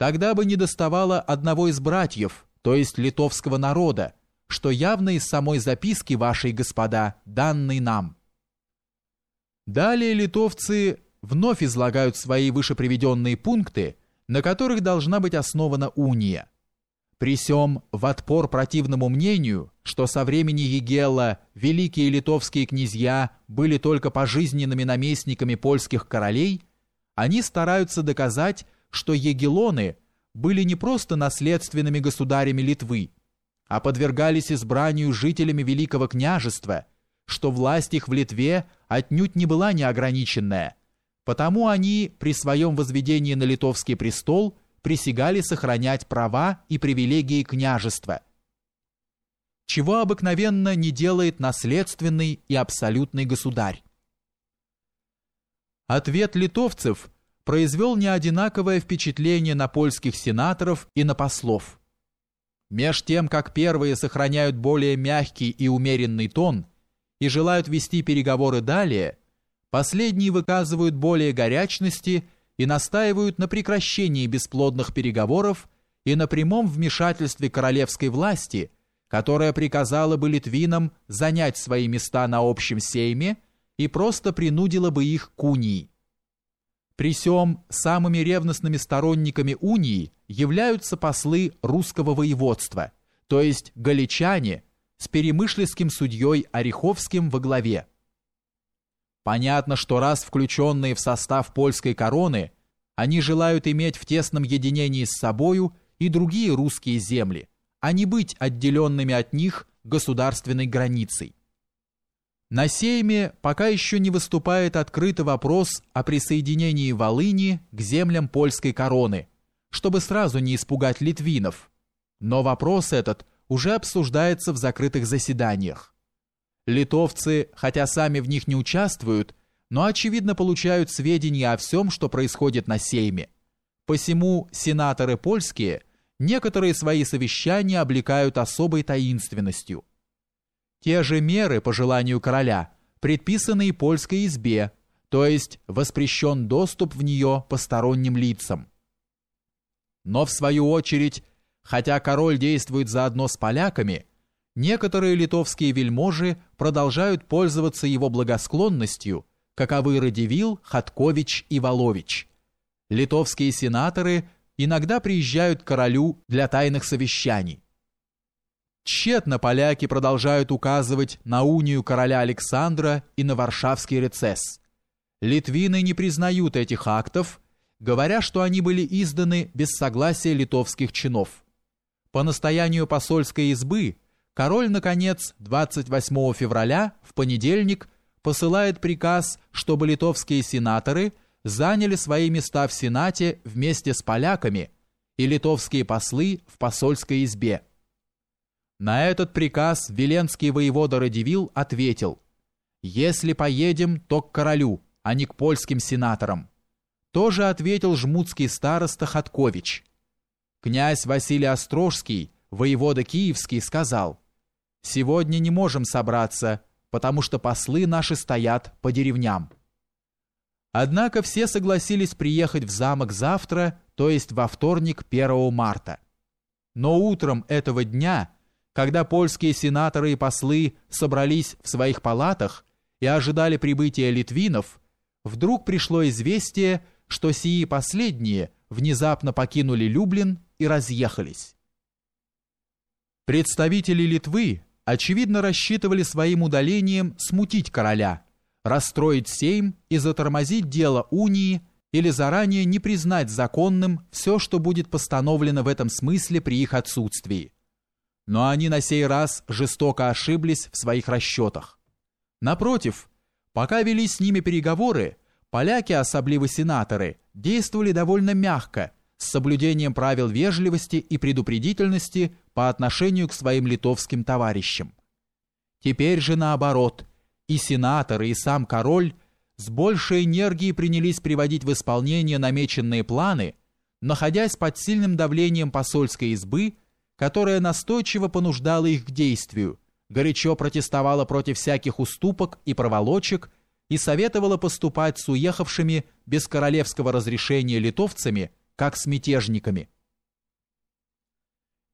тогда бы не доставало одного из братьев, то есть литовского народа, что явно из самой записки вашей, господа, данной нам. Далее литовцы вновь излагают свои вышеприведенные пункты, на которых должна быть основана уния. При сём в отпор противному мнению, что со времени Егела великие литовские князья были только пожизненными наместниками польских королей, они стараются доказать, что егелоны были не просто наследственными государями Литвы, а подвергались избранию жителями Великого княжества, что власть их в Литве отнюдь не была неограниченная, потому они при своем возведении на литовский престол присягали сохранять права и привилегии княжества, чего обыкновенно не делает наследственный и абсолютный государь. Ответ литовцев произвел неодинаковое впечатление на польских сенаторов и на послов. Меж тем, как первые сохраняют более мягкий и умеренный тон и желают вести переговоры далее, последние выказывают более горячности и настаивают на прекращении бесплодных переговоров и на прямом вмешательстве королевской власти, которая приказала бы литвинам занять свои места на общем сейме и просто принудила бы их к унии. При сём самыми ревностными сторонниками унии являются послы русского воеводства, то есть галичане с перемышльским судьей Ореховским во главе. Понятно, что раз включенные в состав польской короны, они желают иметь в тесном единении с собою и другие русские земли, а не быть отделенными от них государственной границей. На Сейме пока еще не выступает открытый вопрос о присоединении Волыни к землям польской короны, чтобы сразу не испугать литвинов. Но вопрос этот уже обсуждается в закрытых заседаниях. Литовцы, хотя сами в них не участвуют, но очевидно получают сведения о всем, что происходит на Сейме. Посему сенаторы польские некоторые свои совещания облекают особой таинственностью – те же меры по желанию короля, предписанные польской избе, то есть воспрещен доступ в нее посторонним лицам. Но в свою очередь, хотя король действует заодно с поляками, некоторые литовские вельможи продолжают пользоваться его благосклонностью, каковы Радивил, Хаткович и Волович. Литовские сенаторы иногда приезжают к королю для тайных совещаний. Тщетно поляки продолжают указывать на унию короля Александра и на варшавский рецесс. Литвины не признают этих актов, говоря, что они были изданы без согласия литовских чинов. По настоянию посольской избы король, наконец, 28 февраля, в понедельник, посылает приказ, чтобы литовские сенаторы заняли свои места в Сенате вместе с поляками и литовские послы в посольской избе. На этот приказ Веленский воевода Радивил ответил, «Если поедем, то к королю, а не к польским сенаторам». Тоже ответил жмутский староста Хаткович. Князь Василий Острожский, воевода Киевский, сказал, «Сегодня не можем собраться, потому что послы наши стоят по деревням». Однако все согласились приехать в замок завтра, то есть во вторник 1 марта. Но утром этого дня – когда польские сенаторы и послы собрались в своих палатах и ожидали прибытия литвинов, вдруг пришло известие, что сии последние внезапно покинули Люблин и разъехались. Представители Литвы, очевидно, рассчитывали своим удалением смутить короля, расстроить сейм и затормозить дело унии или заранее не признать законным все, что будет постановлено в этом смысле при их отсутствии но они на сей раз жестоко ошиблись в своих расчетах. Напротив, пока вели с ними переговоры, поляки, особливо сенаторы, действовали довольно мягко, с соблюдением правил вежливости и предупредительности по отношению к своим литовским товарищам. Теперь же наоборот, и сенаторы, и сам король с большей энергией принялись приводить в исполнение намеченные планы, находясь под сильным давлением посольской избы которая настойчиво понуждала их к действию, горячо протестовала против всяких уступок и проволочек и советовала поступать с уехавшими без королевского разрешения литовцами как с мятежниками.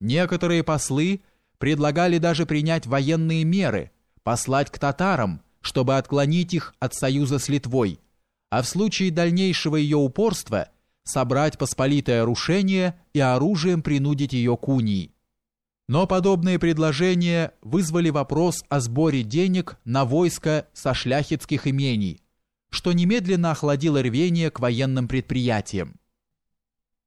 Некоторые послы предлагали даже принять военные меры, послать к татарам, чтобы отклонить их от союза с Литвой, а в случае дальнейшего ее упорства собрать посполитое рушение и оружием принудить ее к унии. Но подобные предложения вызвали вопрос о сборе денег на войско со шляхетских имений, что немедленно охладило рвение к военным предприятиям.